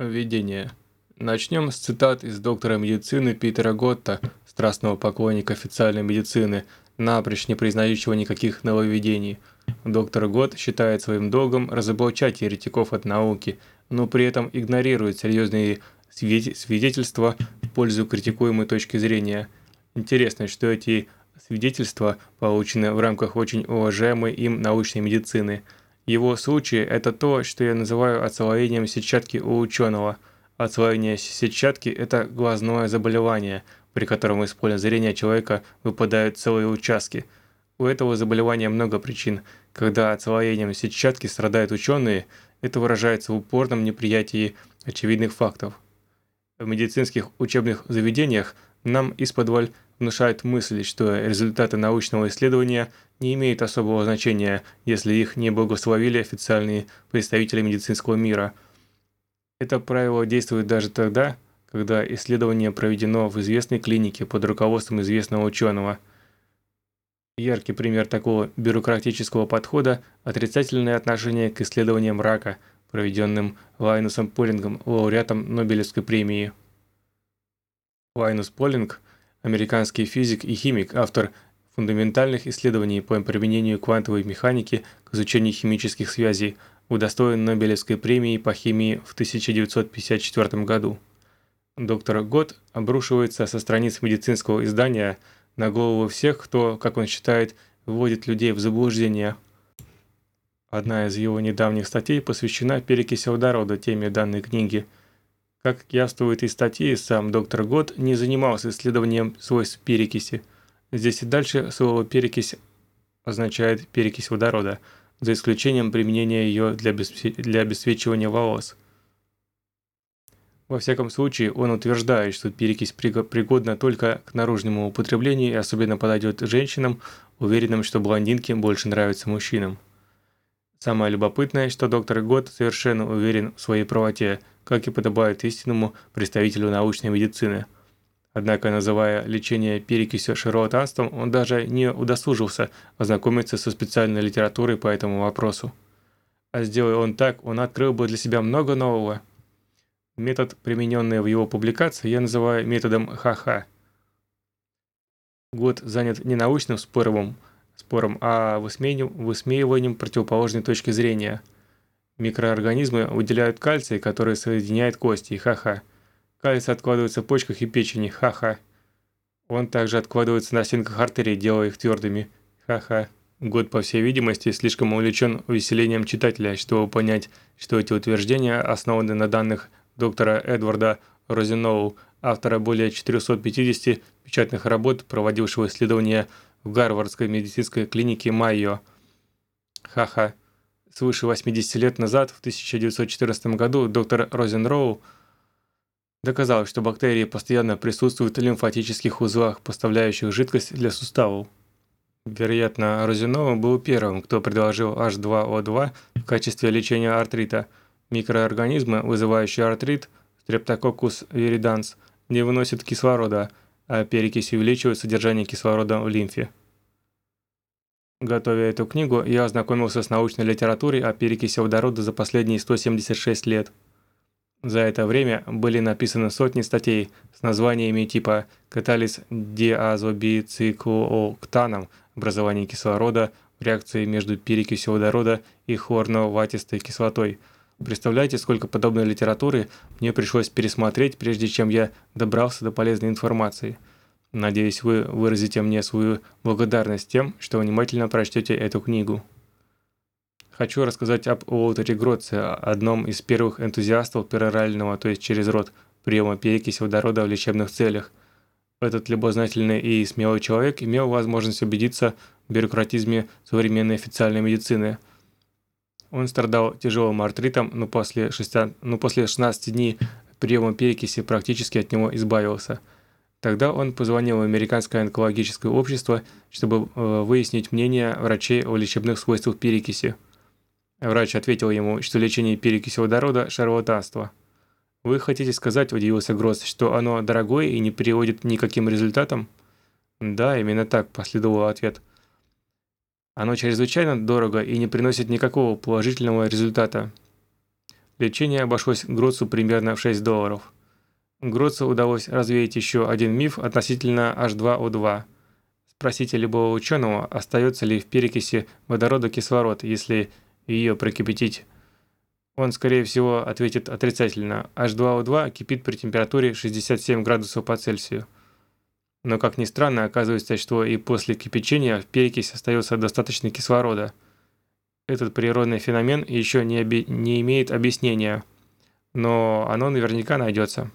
Введение. Начнем с цитат из доктора медицины Питера Готта, страстного поклонника официальной медицины, напрочь не признающего никаких нововведений. Доктор Гот считает своим долгом разоблачать еретиков от науки, но при этом игнорирует серьезные свидетельства в пользу критикуемой точки зрения. Интересно, что эти свидетельства получены в рамках очень уважаемой им научной медицины – его случае это то, что я называю отслоением сетчатки у ученого. Отслоение сетчатки – это глазное заболевание, при котором из поля зрения человека выпадают целые участки. У этого заболевания много причин. Когда отслоением сетчатки страдают ученые, это выражается в упорном неприятии очевидных фактов. В медицинских учебных заведениях нам из-под внушают мысль, что результаты научного исследования не имеют особого значения, если их не благословили официальные представители медицинского мира. Это правило действует даже тогда, когда исследование проведено в известной клинике под руководством известного ученого. Яркий пример такого бюрократического подхода – отрицательное отношение к исследованиям рака, проведенным Лайнусом Полингом, лауреатом Нобелевской премии. Лайнус Полинг – американский физик и химик, автор фундаментальных исследований по применению квантовой механики к изучению химических связей, удостоен Нобелевской премии по химии в 1954 году. Доктор Гот обрушивается со страниц медицинского издания на голову всех, кто, как он считает, вводит людей в заблуждение. Одна из его недавних статей посвящена перекиси водорода теме данной книги. Как явствует из статьи, сам доктор Гот не занимался исследованием свойств перекиси – Здесь и дальше слово «перекись» означает перекись водорода, за исключением применения ее для, для обесцвечивания волос. Во всяком случае, он утверждает, что перекись пригодна только к наружному употреблению и особенно подойдет женщинам, уверенным, что блондинки больше нравятся мужчинам. Самое любопытное, что доктор Гот совершенно уверен в своей правоте, как и подобает истинному представителю научной медицины – Однако, называя лечение перекисью шарлатанством, он даже не удосужился ознакомиться со специальной литературой по этому вопросу. А сделая он так, он открыл бы для себя много нового. Метод, примененный в его публикации, я называю методом ха-ха. Год занят не научным спором, спором а высмеиванием противоположной точки зрения. Микроорганизмы выделяют кальций, который соединяет кости, ха-ха. Кальций откладывается в почках и печени, ха-ха. Он также откладывается на стенках артерий, делая их твердыми, ха-ха. Год, по всей видимости, слишком увлечен увеселением читателя, чтобы понять, что эти утверждения основаны на данных доктора Эдварда Розеноу, автора более 450 печатных работ, проводившего исследования в Гарвардской медицинской клинике Майо. Ха-ха. Свыше 80 лет назад, в 1914 году, доктор Розенроу Доказалось, что бактерии постоянно присутствуют в лимфатических узлах, поставляющих жидкость для суставов. Вероятно, Розенова был первым, кто предложил H2O2 в качестве лечения артрита. Микроорганизмы, вызывающие артрит, Streptococcus viridans, не выносят кислорода, а перекись увеличивает содержание кислорода в лимфе. Готовя эту книгу, я ознакомился с научной литературой о перекиси водорода за последние 176 лет. За это время были написаны сотни статей с названиями типа «Катализ диазобициклооктаном. Образование кислорода в реакции между перекисью водорода и хлорно-ватистой кислотой». Представляете, сколько подобной литературы мне пришлось пересмотреть, прежде чем я добрался до полезной информации. Надеюсь, вы выразите мне свою благодарность тем, что внимательно прочтете эту книгу. Хочу рассказать об Уолтере Гротце, одном из первых энтузиастов перорального, то есть через рот, приема перекиси водорода в лечебных целях. Этот любознательный и смелый человек имел возможность убедиться в бюрократизме современной официальной медицины. Он страдал тяжелым артритом, но после, 6, но после 16 дней приема перекиси практически от него избавился. Тогда он позвонил в Американское онкологическое общество, чтобы э, выяснить мнение врачей о лечебных свойствах перекиси. Врач ответил ему, что лечение перекиси водорода – шарлатанство. «Вы хотите сказать, – удивился Гросс, – что оно дорогое и не приводит никаким результатам?» «Да, именно так», – последовал ответ. «Оно чрезвычайно дорого и не приносит никакого положительного результата. Лечение обошлось Гроцу примерно в 6 долларов. Гроцу удалось развеять еще один миф относительно H2O2. Спросите любого ученого, остается ли в перекиси водорода кислород, если ее прокипятить. Он, скорее всего, ответит отрицательно. H2O2 кипит при температуре 67 градусов по Цельсию. Но, как ни странно, оказывается, что и после кипячения в перекись остается достаточно кислорода. Этот природный феномен еще не, оби не имеет объяснения, но оно наверняка найдется.